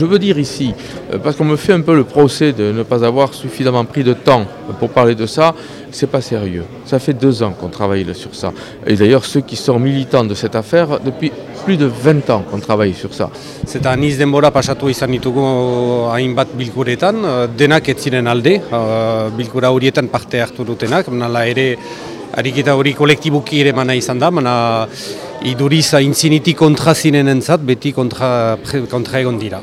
Je veux dire ici, euh, parce qu'on me fait un peu le procès de ne pas avoir suffisamment pris de temps pour parler de ça, c'est pas sérieux. Ça fait deux ans qu'on travaille sur ça. Et d'ailleurs, ceux qui sont militants de cette affaire, depuis plus de 20 ans qu'on travaille sur ça. Zeta niz denbora pasatu izan ditugu hainbat bilkuretan, euh, denak ez ziren alde, euh, bilkura horietan parte hartu dutenak, nala ere ariketa hori kolektibuki ere mana izan da, mana iduriz kontra zinenen beti kontra, kontra egon dira.